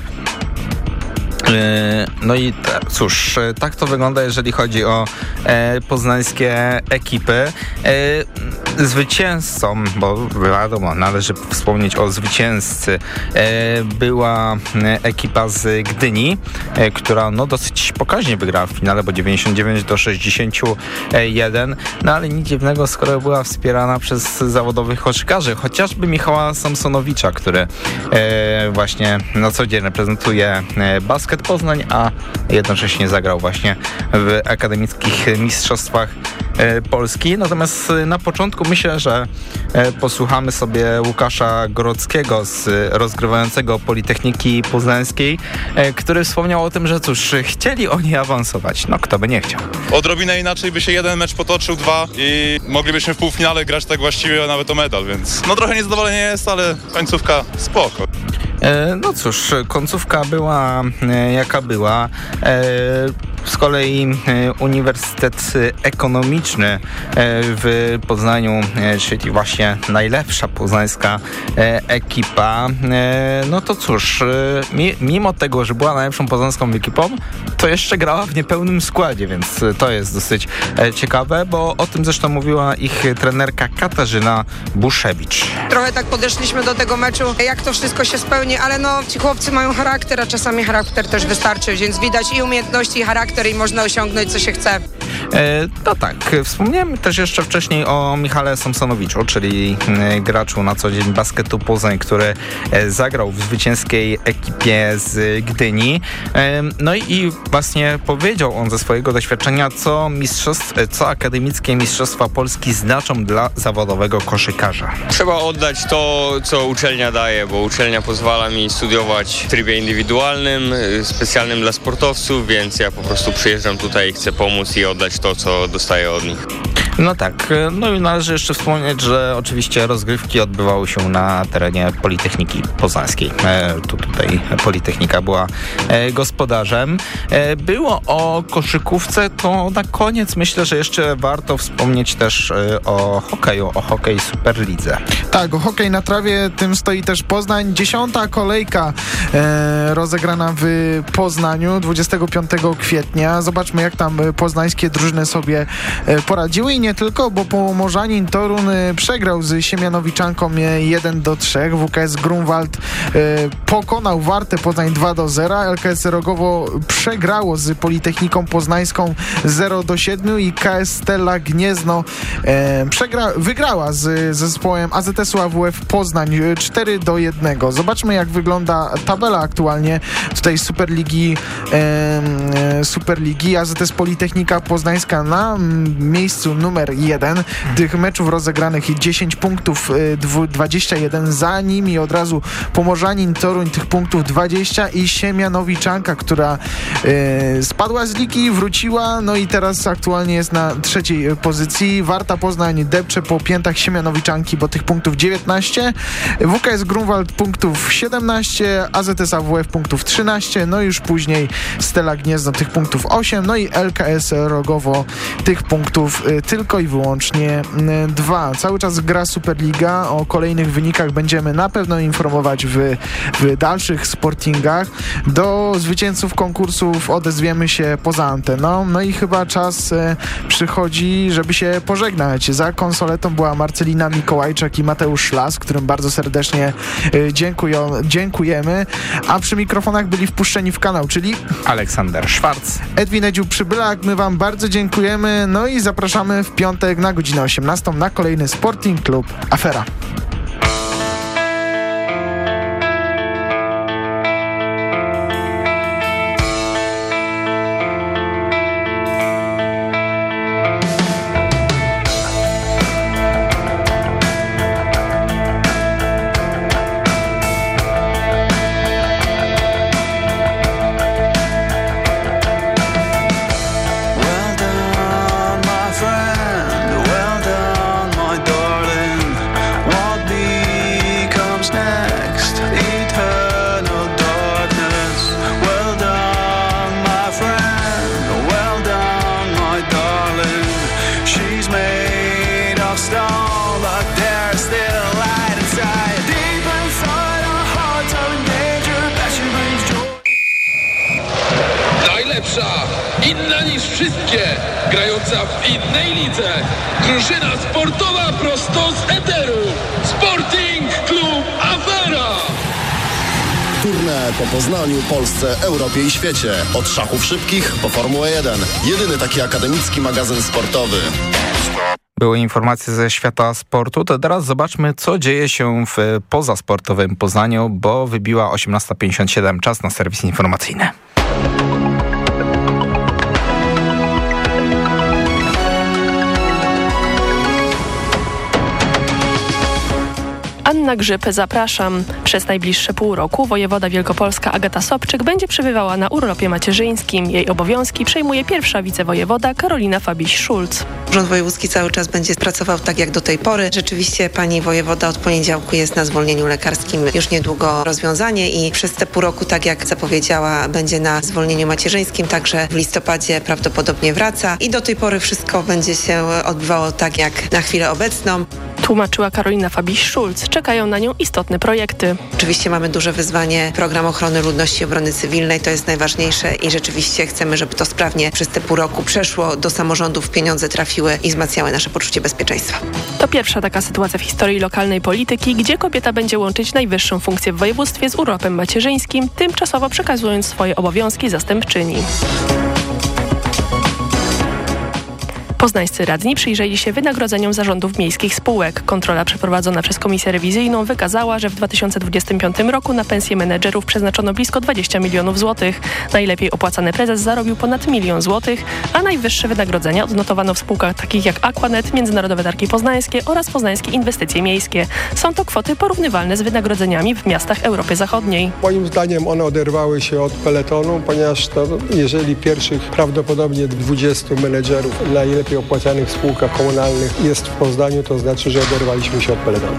E, No i te, cóż, e, tak to wygląda, jeżeli chodzi o e, poznańskie ekipy. Zwycięzcą, bo wiadomo, należy wspomnieć o zwycięzcy, była ekipa z Gdyni, która no dosyć pokaźnie wygrała w finale, bo 99 do 61, no ale nic dziwnego, skoro była wspierana przez zawodowych koszykarzy, chociażby Michała Samsonowicza, który właśnie na co dzień reprezentuje e, basket Poznań, a jednocześnie zagrał właśnie w akademickich mistrzostwach e, Polski. Natomiast e, na początku myślę, że e, posłuchamy sobie Łukasza Grodzkiego z rozgrywającego Politechniki Poznańskiej, który wspomniał o tym, że cóż, chcieli oni awansować. No kto by nie chciał. Odrobinę inaczej by się jeden mecz potoczył, dwa i moglibyśmy w półfinale grać tak właściwie nawet o medal, więc no trochę niezadowolenie jest, ale końcówka spoko. E, No cóż, końcówka była e, jaka była. E, Z kolei e, Uniwersytet Ekonomiczny e, w Poznaniu, e, czyli właśnie najlepsza poznańska e, ekipa, e, no to cóż, e, mi- mimo tego, że była najlepszą poznańską ekipą, to jeszcze grała w niepełnym składzie, więc e, to jest dosyć e, ciekawe, bo o tym zresztą mówiła ich trenerka Katarzyna Buszewicz. Trochę tak podeszliśmy do tego meczu, jak to wszystko się spełni, ale no ci chłopcy mają charakter, a czasami charakter też wystarczy, więc widać i umiejętności, i charakter i można osiągnąć co się chce. E, No tak, wspomniałem też jeszcze wcześniej o Michale Samsonowiczu, czyli e, graczu na co dzień basketu Poznań, który e, zagrał w zwycięskiej ekipie z Gdyni. E, No i właśnie powiedział on ze swojego doświadczenia, co, mistrzostw, co akademickie Mistrzostwa Polski znaczą dla zawodowego koszykarza. Trzeba oddać to, co uczelnia daje, bo uczelnia pozwala mi studiować w trybie indywidualnym, specjalnym dla sportowców, więc ja po prostu przyjeżdżam tutaj i chcę pomóc i oddać to, co dostaję od nich. No tak, e, no i należy jeszcze wspomnieć, że oczywiście rozgrywki odbywały się na terenie Politechniki Poznańskiej. E, tu tutaj Politechnika była e, gospodarzem. Było o koszykówce, to na koniec myślę, że jeszcze warto wspomnieć też o hokeju, o hokej Superlidze. Tak, o hokej na trawie, tym stoi też Poznań. Dziesiąta kolejka rozegrana w Poznaniu 25 kwietnia. Zobaczmy, jak tam poznańskie drużyny sobie poradziły i nie tylko, bo Pomorzanin Torun e, przegrał z Siemianowiczanką e, 1 do 3. WKS Grunwald e, pokonał Wartę Poznań 2 do 0. LKS Rogowo przegrało z Politechniką Poznańską 0 do 7 i KS Stella Gniezno e, przegra, wygrała z zespołem AZS-u AWF Poznań e, 4 do 1. Zobaczmy jak wygląda tabela aktualnie tutaj Superligi Superligi AZS Politechnika Poznańska na miejscu numer 1 tych meczów rozegranych 10 punktów e, dwu- 21 za nimi od razu Pomorzanin Toruń tych punktów 20 i Siemianowiczanka, która e, spadła z ligi, wróciła, no i teraz aktualnie jest na trzeciej e, pozycji. Warta Poznań depcze po piętach Siemianowiczanki, bo tych punktów 19. WKS Grunwald punktów 17, AZS AWF punktów 13, no już później Stella Gniezno tych punktów 8, no i LKS Rogowo tych punktów y, tylko i wyłącznie 2. Cały czas gra Superliga, o kolejnych wynikach będziemy na pewno informować w, w dalszych sportingach. Do zwycięzców konkursów odezwiemy się poza anteną, no i chyba czas e, przychodzi, żeby się pożegnać. Za konsoletą była Marcelina Mikołajczak i Mateusz Szlas, którym bardzo serdecznie e, dziękują, dziękujemy, a przy mikrofonach byli wpuszczeni w kanał, czyli Aleksander Szwarc, Edwin Edziu Przybylak, my wam bardzo dziękujemy, no i zapraszamy w piątek na godzinę 18 na kolejny Sporting Club Afera. Świecie. Od szachów szybkich po Formułę 1. Jedyny taki akademicki magazyn sportowy. Były informacje ze świata sportu, to teraz zobaczmy, co dzieje się w pozasportowym Poznaniu, bo wybiła 18.57 czas na serwis informacyjny. Anna Grzyb, zapraszam. Przez najbliższe pół roku wojewoda wielkopolska Agata Sobczyk będzie przebywała na urlopie macierzyńskim. Jej obowiązki przejmuje pierwsza wicewojewoda Karolina Fabiś-Szulc. Urząd Wojewódzki cały czas będzie pracował tak jak do tej pory. Rzeczywiście pani wojewoda od poniedziałku jest na zwolnieniu lekarskim. Już niedługo rozwiązanie i przez te pół roku, tak jak zapowiedziała, będzie na zwolnieniu macierzyńskim. Także w listopadzie prawdopodobnie wraca i do tej pory wszystko będzie się odbywało tak jak na chwilę obecną. Tłumaczyła Karolina Fabiś-Szulc. Czekają na nią istotne projekty. Oczywiście mamy duże wyzwanie. Program ochrony ludności i obrony cywilnej to jest najważniejsze i rzeczywiście chcemy, żeby to sprawnie przez te pół roku przeszło do samorządów, pieniądze trafiły i wzmacniały nasze poczucie bezpieczeństwa. To pierwsza taka sytuacja w historii lokalnej polityki, gdzie kobieta będzie łączyć najwyższą funkcję w województwie z urlopem macierzyńskim, tymczasowo przekazując swoje obowiązki zastępczyni. Poznańscy radni przyjrzeli się wynagrodzeniom zarządów miejskich spółek. Kontrola przeprowadzona przez Komisję Rewizyjną wykazała, że w 2025 roku na pensje menedżerów przeznaczono blisko 20 milionów złotych. Najlepiej opłacany prezes zarobił ponad milion złotych, a najwyższe wynagrodzenia odnotowano w spółkach takich jak Aquanet, Międzynarodowe Targi Poznańskie oraz Poznańskie Inwestycje Miejskie. Są to kwoty porównywalne z wynagrodzeniami w miastach Europy Zachodniej. Moim zdaniem one oderwały się od peletonu, ponieważ to, jeżeli pierwszych prawdopodobnie 20 menedżerów najlepiej opłacanych spółkach komunalnych jest w Poznaniu, to znaczy, że oderwaliśmy się od peletonu.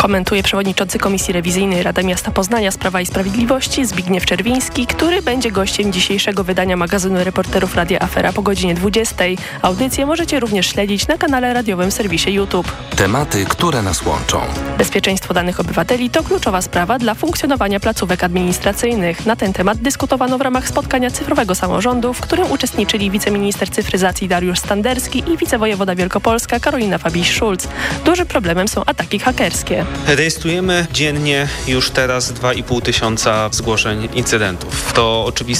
Komentuje przewodniczący Komisji Rewizyjnej Rada Miasta Poznania z Prawa i Sprawiedliwości Zbigniew Czerwiński, który będzie gościem dzisiejszego wydania magazynu reporterów Radia Afera po godzinie 20. Audycję możecie również śledzić na kanale radiowym w serwisie YouTube. Tematy, które nas łączą. Bezpieczeństwo danych obywateli to kluczowa sprawa dla funkcjonowania placówek administracyjnych. Na ten temat dyskutowano w ramach spotkania cyfrowego samorządu, w którym uczestniczyli wiceminister cyfryzacji Dariusz Standerski i wicewojewoda Wielkopolska Karolina Fabiś-Szulc. Dużym problemem są ataki hakerskie. Rejestrujemy dziennie już teraz 2,5 tysiąca zgłoszeń incydentów. To oczywiście